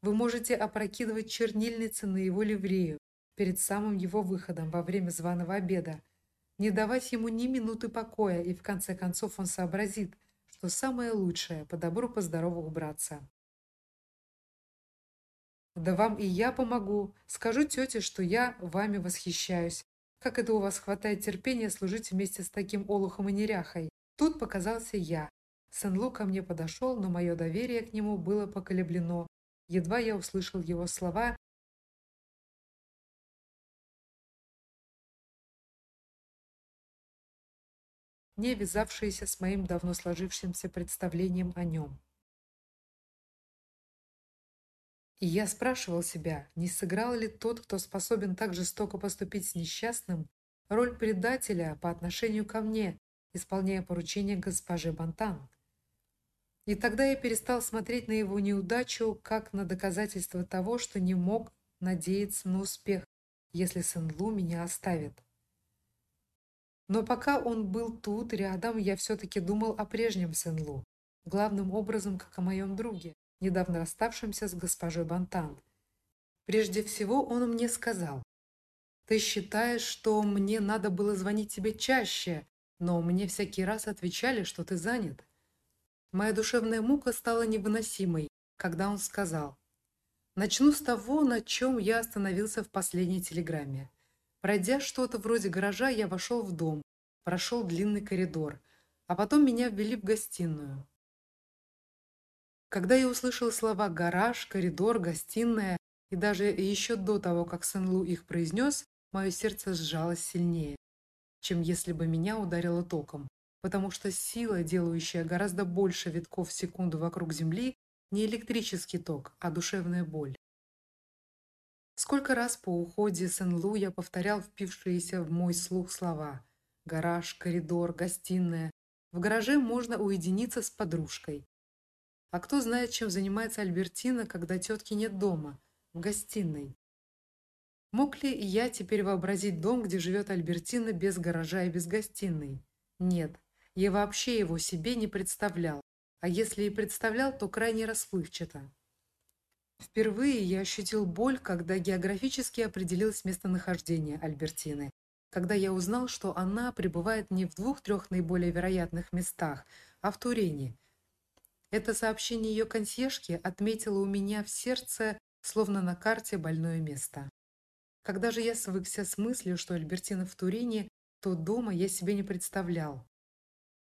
Вы можете опрокидывать чернильницы на его ливрею перед самым его выходом во время званого обеда, не давать ему ни минуты покоя, и в конце концов он сообразит, что самое лучшее по добру по здорову убраться. Да вам и я помогу. Скажу тете, что я вами восхищаюсь, как это у вас хватает терпения служить вместе с таким олухом и неряхой? Тут показался я. Сен-Лу ко мне подошел, но мое доверие к нему было поколеблено. Едва я услышал его слова, не вязавшиеся с моим давно сложившимся представлением о нем. И я спрашивал себя, не сыграл ли тот, кто способен так жестоко поступить с несчастным, роль предателя по отношению ко мне, исполняя поручение госпожи Бантан. И тогда я перестал смотреть на его неудачу как на доказательство того, что не мог надеяться на успех, если Сен-Лу меня оставит. Но пока он был тут, рядом, я все-таки думал о прежнем Сен-Лу, главным образом, как о моем друге недавно расставшимся с госпожой Бантан. Прежде всего он мне сказал, «Ты считаешь, что мне надо было звонить тебе чаще, но мне всякий раз отвечали, что ты занят». Моя душевная мука стала невыносимой, когда он сказал, «Начну с того, на чем я остановился в последней телеграмме. Пройдя что-то вроде гаража, я вошел в дом, прошел длинный коридор, а потом меня ввели в гостиную. Когда я услышал слова «гараж», «коридор», «гостиная» и даже еще до того, как Сен-Лу их произнес, мое сердце сжалось сильнее, чем если бы меня ударило током, потому что сила, делающая гораздо больше витков в секунду вокруг Земли, не электрический ток, а душевная боль. Сколько раз по уходе Сен-Лу я повторял впившиеся в мой слух слова «гараж», «коридор», «гостиная». В гараже можно уединиться с подружкой, а кто знает, чем занимается Альбертина, когда тетки нет дома, в гостиной? Мог ли я теперь вообразить дом, где живет Альбертина без гаража и без гостиной? Нет, я вообще его себе не представлял, а если и представлял, то крайне расплывчато. Впервые я ощутил боль, когда географически определилось местонахождение Альбертины, когда я узнал, что она пребывает не в двух-трех наиболее вероятных местах, а в Турине, это сообщение ее консьержки отметило у меня в сердце, словно на карте, больное место. Когда же я свыкся с мыслью, что Альбертина в Турине, то дома я себе не представлял.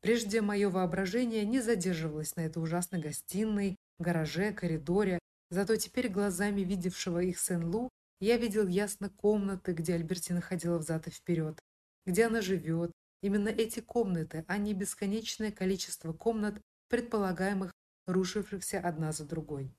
Прежде мое воображение не задерживалось на этой ужасной гостиной, гараже, коридоре, зато теперь глазами видевшего их Сен-Лу Я видел ясно комнаты, где Альбертина ходила взад и вперед, где она живет. Именно эти комнаты, а не бесконечное количество комнат, предполагаемых рушившихся одна за другой.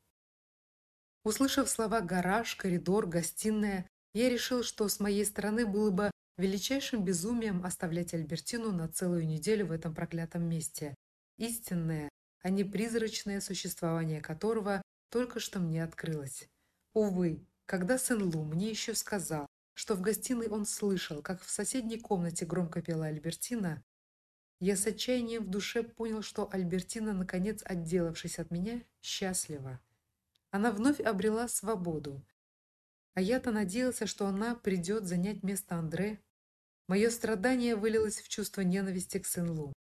Услышав слова гараж, коридор, гостиная, я решил, что с моей стороны было бы величайшим безумием оставлять Альбертину на целую неделю в этом проклятом месте. Истинное, а не призрачное существование которого только что мне открылось. Увы, когда Сен-Лу мне еще сказал, что в гостиной он слышал, как в соседней комнате громко пела Альбертина, я с отчаянием в душе понял, что Альбертина, наконец отделавшись от меня, счастлива. Она вновь обрела свободу. А я-то надеялся, что она придет занять место Андре. Мое страдание вылилось в чувство ненависти к Сен-Лу.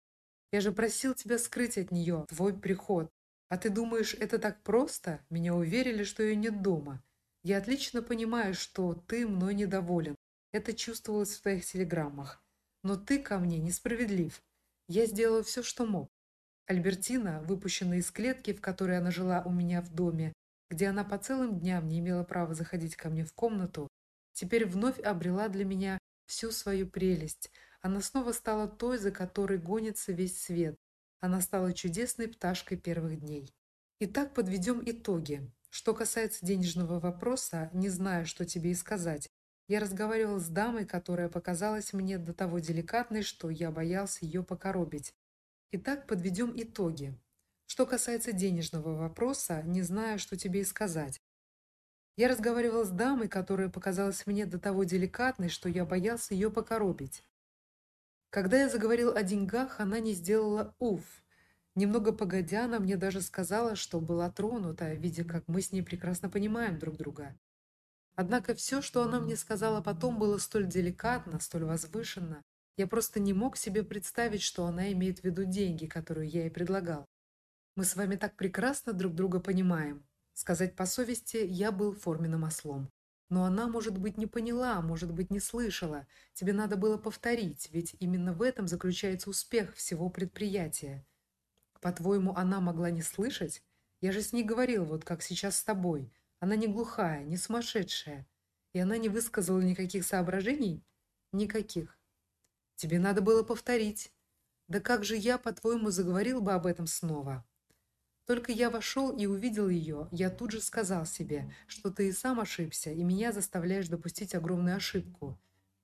Я же просил тебя скрыть от нее твой приход. А ты думаешь, это так просто? Меня уверили, что ее нет дома. Я отлично понимаю, что ты мной недоволен. Это чувствовалось в твоих телеграммах. Но ты ко мне несправедлив. Я сделал все, что мог. Альбертина, выпущенная из клетки, в которой она жила у меня в доме, где она по целым дням не имела права заходить ко мне в комнату, теперь вновь обрела для меня всю свою прелесть. Она снова стала той, за которой гонится весь свет. Она стала чудесной пташкой первых дней. Итак, подведем итоги. Что касается денежного вопроса, не знаю, что тебе и сказать. Я разговаривал с дамой, которая показалась мне до того деликатной, что я боялся ее покоробить. Итак, подведем итоги. Что касается денежного вопроса, не знаю, что тебе и сказать. Я разговаривал с дамой, которая показалась мне до того деликатной, что я боялся ее покоробить. Когда я заговорил о деньгах, она не сделала уф. Немного погодя, она мне даже сказала, что была тронута, видя, как мы с ней прекрасно понимаем друг друга. Однако все, что она мне сказала потом, было столь деликатно, столь возвышенно. Я просто не мог себе представить, что она имеет в виду деньги, которые я ей предлагал. Мы с вами так прекрасно друг друга понимаем. Сказать по совести, я был форменным ослом. Но она, может быть, не поняла, может быть, не слышала. Тебе надо было повторить, ведь именно в этом заключается успех всего предприятия. По-твоему, она могла не слышать? Я же с ней говорил, вот как сейчас с тобой. Она не глухая, не сумасшедшая. И она не высказала никаких соображений? Никаких. Тебе надо было повторить. Да как же я, по-твоему, заговорил бы об этом снова? Только я вошел и увидел ее, я тут же сказал себе, что ты и сам ошибся, и меня заставляешь допустить огромную ошибку.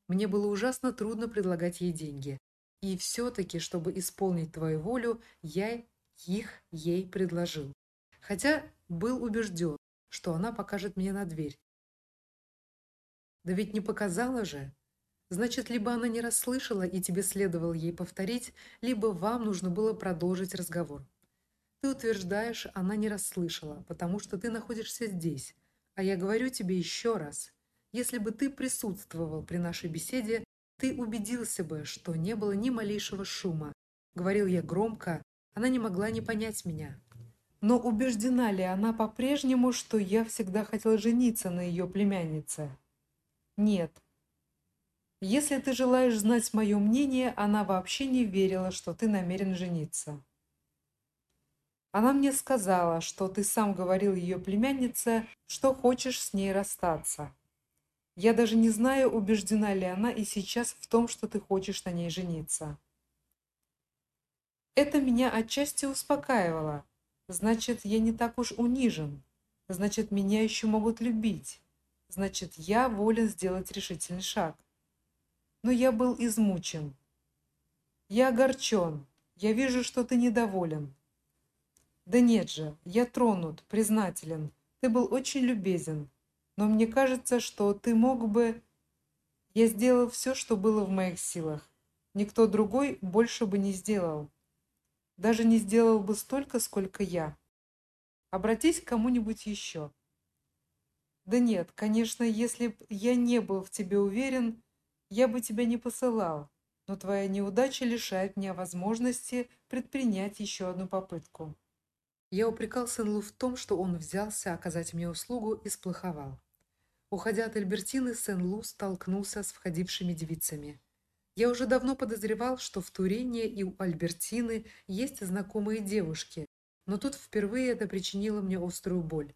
Мне было ужасно трудно предлагать ей деньги. И все-таки, чтобы исполнить твою волю, я их ей предложил. Хотя был убежден, что она покажет мне на дверь. Да ведь не показала же. Значит, либо она не расслышала, и тебе следовало ей повторить, либо вам нужно было продолжить разговор. Ты утверждаешь, она не расслышала, потому что ты находишься здесь. А я говорю тебе еще раз. Если бы ты присутствовал при нашей беседе, ты убедился бы, что не было ни малейшего шума. Говорил я громко, она не могла не понять меня. Но убеждена ли она по-прежнему, что я всегда хотел жениться на ее племяннице? Нет. Если ты желаешь знать мое мнение, она вообще не верила, что ты намерен жениться. Она мне сказала, что ты сам говорил ее племяннице, что хочешь с ней расстаться. Я даже не знаю, убеждена ли она и сейчас в том, что ты хочешь на ней жениться. Это меня отчасти успокаивало. Значит, я не так уж унижен. Значит, меня еще могут любить. Значит, я волен сделать решительный шаг. Но я был измучен. Я огорчен. Я вижу, что ты недоволен. Да нет же, я тронут, признателен. Ты был очень любезен но мне кажется, что ты мог бы... Я сделал все, что было в моих силах. Никто другой больше бы не сделал. Даже не сделал бы столько, сколько я. Обратись к кому-нибудь еще. Да нет, конечно, если б я не был в тебе уверен, я бы тебя не посылал, но твоя неудача лишает меня возможности предпринять еще одну попытку. Я упрекал Сен-Лу в том, что он взялся оказать мне услугу и сплоховал. Уходя от Альбертины, Сен-Лу столкнулся с входившими девицами. Я уже давно подозревал, что в Турине и у Альбертины есть знакомые девушки, но тут впервые это причинило мне острую боль.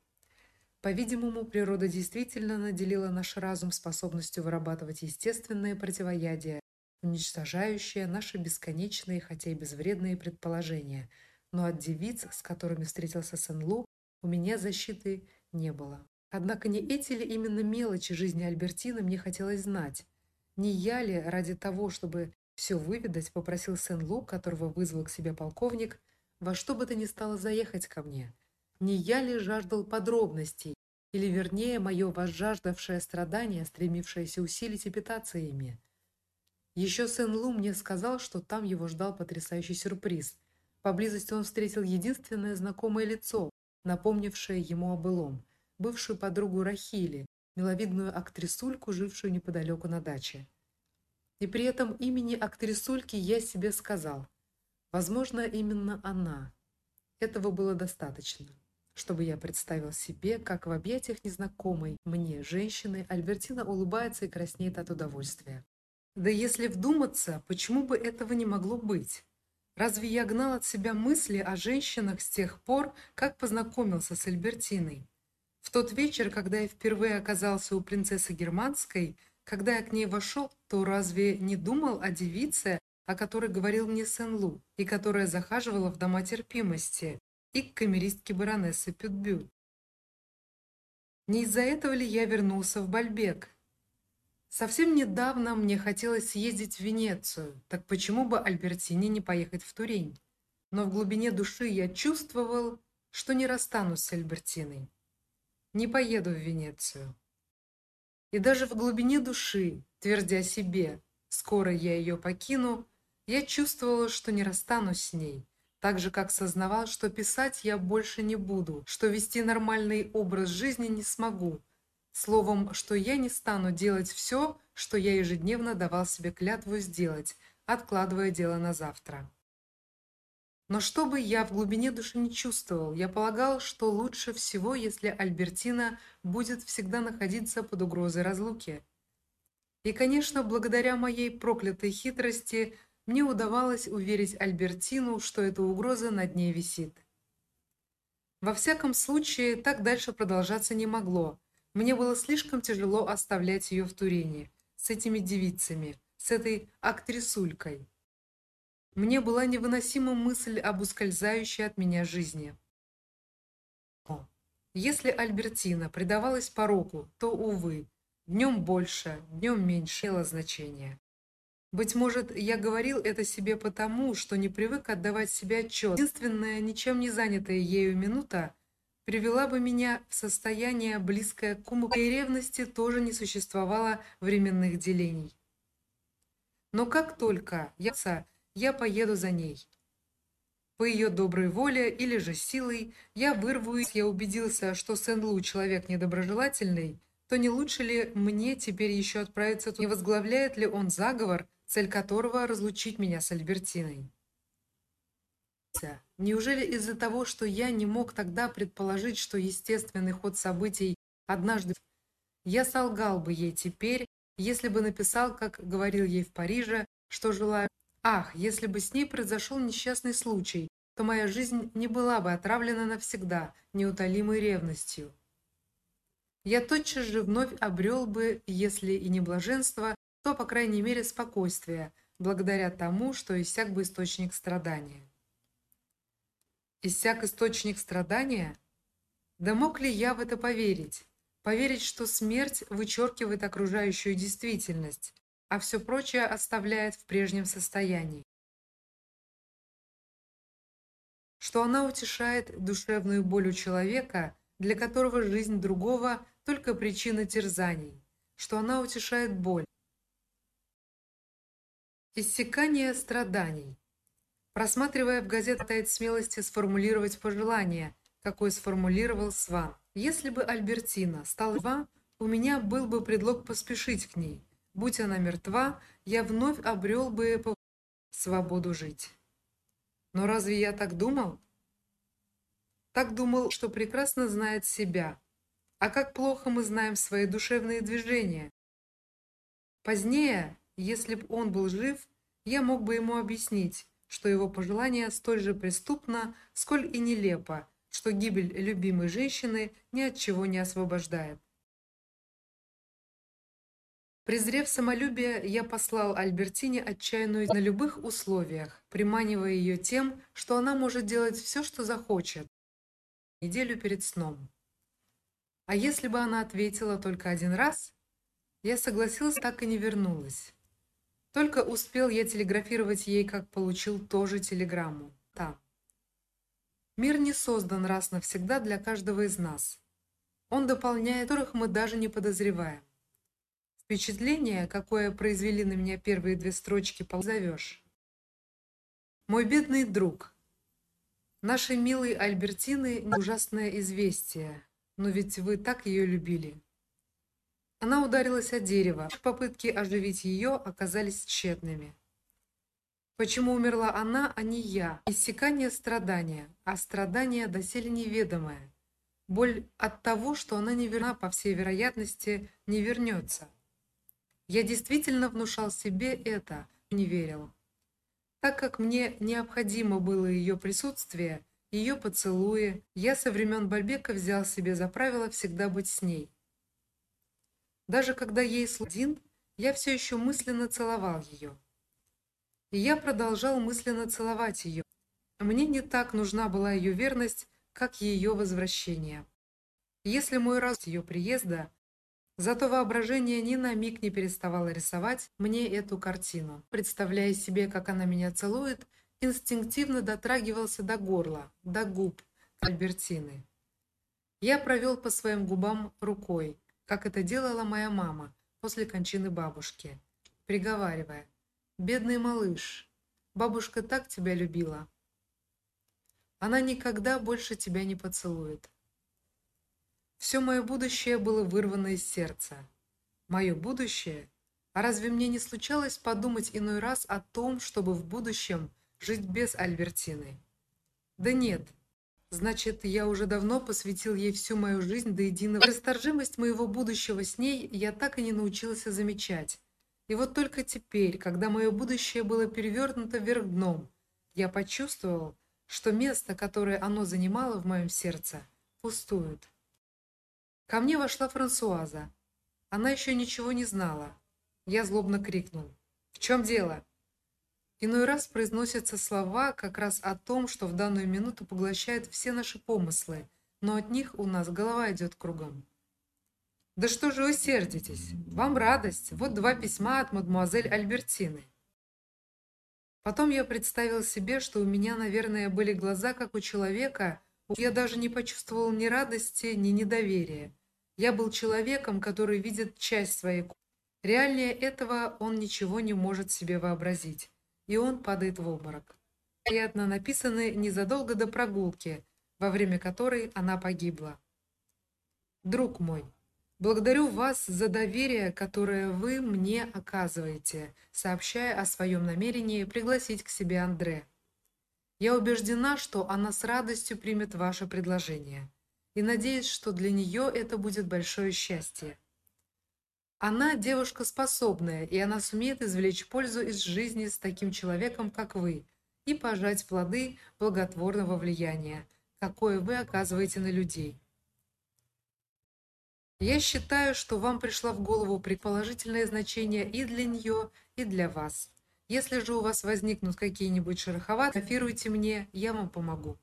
По-видимому, природа действительно наделила наш разум способностью вырабатывать естественные противоядия, уничтожающие наши бесконечные, хотя и безвредные предположения. Но от девиц, с которыми встретился Сен-Лу, у меня защиты не было. Однако не эти ли именно мелочи жизни Альбертины мне хотелось знать? Не я ли ради того, чтобы все выведать, попросил Сен-Лу, которого вызвал к себе полковник, во что бы то ни стало заехать ко мне? Не я ли жаждал подробностей, или вернее, мое возжаждавшее страдание, стремившееся усилить и питаться ими? Еще Сен-Лу мне сказал, что там его ждал потрясающий сюрприз. Поблизости он встретил единственное знакомое лицо, напомнившее ему о былом бывшую подругу Рахили, миловидную актрисульку, жившую неподалеку на даче. И при этом имени актрисульки я себе сказал: возможно, именно она. Этого было достаточно, чтобы я представил себе, как в объятиях незнакомой мне женщины Альбертина улыбается и краснеет от удовольствия. Да если вдуматься, почему бы этого не могло быть? Разве я гнал от себя мысли о женщинах с тех пор, как познакомился с Альбертиной? В тот вечер, когда я впервые оказался у принцессы Германской, когда я к ней вошел, то разве не думал о девице, о которой говорил мне Сен-Лу, и которая захаживала в дома терпимости, и к камеристке баронессы Пютбю? Не из-за этого ли я вернулся в Бальбек? Совсем недавно мне хотелось съездить в Венецию, так почему бы Альбертине не поехать в Турень? Но в глубине души я чувствовал, что не расстанусь с Альбертиной не поеду в Венецию. И даже в глубине души, твердя себе, скоро я ее покину, я чувствовала, что не расстанусь с ней, так же как сознавал, что писать я больше не буду, что вести нормальный образ жизни не смогу. Словом, что я не стану делать все, что я ежедневно давал себе клятву сделать, откладывая дело на завтра. Но что бы я в глубине души не чувствовал, я полагал, что лучше всего, если Альбертина будет всегда находиться под угрозой разлуки. И, конечно, благодаря моей проклятой хитрости мне удавалось уверить Альбертину, что эта угроза над ней висит. Во всяком случае, так дальше продолжаться не могло. Мне было слишком тяжело оставлять ее в Турине с этими девицами, с этой актрисулькой. Мне была невыносима мысль об ускользающей от меня жизни. Если Альбертина предавалась пороку, то увы, днем больше, днем меньше имело значения. Быть может, я говорил это себе потому, что не привык отдавать себе отчет. Единственная ничем не занятая ею минута привела бы меня в состояние близкое к уму. И ревности тоже не существовало временных делений. Но как только я я поеду за ней. По ее доброй воле или же силой я вырвусь, я убедился, что Сен-Лу человек недоброжелательный, то не лучше ли мне теперь еще отправиться туда? Не возглавляет ли он заговор, цель которого разлучить меня с Альбертиной? Неужели из-за того, что я не мог тогда предположить, что естественный ход событий однажды я солгал бы ей теперь, если бы написал, как говорил ей в Париже, что желаю Ах, если бы с ней произошел несчастный случай, то моя жизнь не была бы отравлена навсегда неутолимой ревностью. Я тотчас же вновь обрел бы, если и не блаженство, то, по крайней мере, спокойствие, благодаря тому, что иссяк бы источник страдания. Иссяк источник страдания? Да мог ли я в это поверить? Поверить, что смерть вычеркивает окружающую действительность, а все прочее оставляет в прежнем состоянии. Что она утешает душевную боль у человека, для которого жизнь другого только причина терзаний, что она утешает боль. Иссякание страданий. Просматривая в газетах, хватает смелости сформулировать пожелание, какое сформулировал Сван. Если бы Альбертина стала жива, у меня был бы предлог поспешить к ней. Будь она мертва, я вновь обрел бы свободу жить. Но разве я так думал? Так думал, что прекрасно знает себя. А как плохо мы знаем свои душевные движения. Позднее, если б он был жив, я мог бы ему объяснить, что его пожелание столь же преступно, сколь и нелепо, что гибель любимой женщины ни от чего не освобождает. Презрев самолюбие, я послал Альбертине отчаянную на любых условиях, приманивая ее тем, что она может делать все, что захочет, неделю перед сном. А если бы она ответила только один раз, я согласилась, так и не вернулась. Только успел я телеграфировать ей, как получил тоже телеграмму. Там. Мир не создан раз навсегда для каждого из нас. Он дополняет, которых мы даже не подозреваем. Впечатление, какое произвели на меня первые две строчки, позовешь. Мой бедный друг. Нашей милой Альбертины ужасное известие, но ведь вы так ее любили. Она ударилась о дерево. Попытки оживить ее оказались тщетными. Почему умерла она, а не я? Иссякание страдания, а страдание доселе неведомое. Боль от того, что она не верна, по всей вероятности, не вернется. Я действительно внушал себе это, не верил. Так как мне необходимо было ее присутствие, ее поцелуи, я со времен Бальбека взял себе за правило всегда быть с ней. Даже когда ей один, я все еще мысленно целовал ее. И я продолжал мысленно целовать ее. Мне не так нужна была ее верность, как ее возвращение. Если мой раз ее приезда, зато воображение ни на миг не переставало рисовать мне эту картину, представляя себе, как она меня целует, инстинктивно дотрагивался до горла, до губ Альбертины. Я провел по своим губам рукой, как это делала моя мама после кончины бабушки, приговаривая: "Бедный малыш, бабушка так тебя любила. Она никогда больше тебя не поцелует". Все мое будущее было вырвано из сердца. Мое будущее? А разве мне не случалось подумать иной раз о том, чтобы в будущем жить без Альбертины? Да нет, Значит, я уже давно посвятил ей всю мою жизнь до единого. Расторжимость моего будущего с ней я так и не научился замечать. И вот только теперь, когда мое будущее было перевернуто вверх дном, я почувствовал, что место, которое оно занимало в моем сердце, пустует. Ко мне вошла Франсуаза. Она еще ничего не знала. Я злобно крикнул: "В чем дело?" Иной раз произносятся слова как раз о том, что в данную минуту поглощает все наши помыслы, но от них у нас голова идет кругом. Да что же вы сердитесь? Вам радость. Вот два письма от мадемуазель Альбертины. Потом я представил себе, что у меня, наверное, были глаза как у человека. Я даже не почувствовал ни радости, ни недоверия. Я был человеком, который видит часть своей Реальнее этого он ничего не может себе вообразить и он падает в обморок. Вероятно, написаны незадолго до прогулки, во время которой она погибла. Друг мой, благодарю вас за доверие, которое вы мне оказываете, сообщая о своем намерении пригласить к себе Андре. Я убеждена, что она с радостью примет ваше предложение, и надеюсь, что для нее это будет большое счастье. Она девушка способная, и она сумеет извлечь пользу из жизни с таким человеком, как вы, и пожать плоды благотворного влияния, какое вы оказываете на людей. Я считаю, что вам пришло в голову предположительное значение и для нее, и для вас. Если же у вас возникнут какие-нибудь шероховатые, афируйте мне, я вам помогу.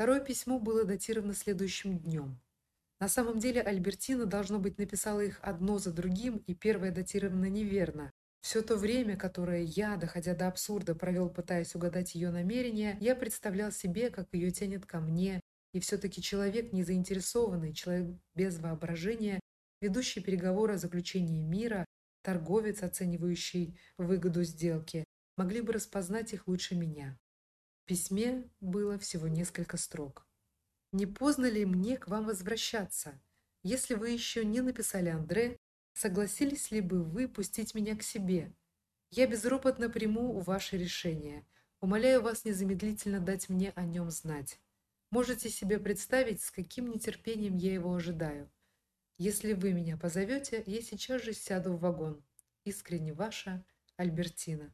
Второе письмо было датировано следующим днем. На самом деле Альбертина должно быть написала их одно за другим, и первое датировано неверно. Все то время, которое я, доходя до абсурда, провел, пытаясь угадать ее намерения, я представлял себе, как ее тянет ко мне, и все таки человек не заинтересованный, человек без воображения, ведущий переговоры о заключении мира, торговец, оценивающий выгоду сделки, могли бы распознать их лучше меня. Письме было всего несколько строк. Не поздно ли мне к вам возвращаться? Если вы еще не написали Андре, согласились ли бы вы пустить меня к себе? Я безропотно приму ваше решение. Умоляю вас незамедлительно дать мне о нем знать. Можете себе представить, с каким нетерпением я его ожидаю. Если вы меня позовете, я сейчас же сяду в вагон. Искренне ваша Альбертина.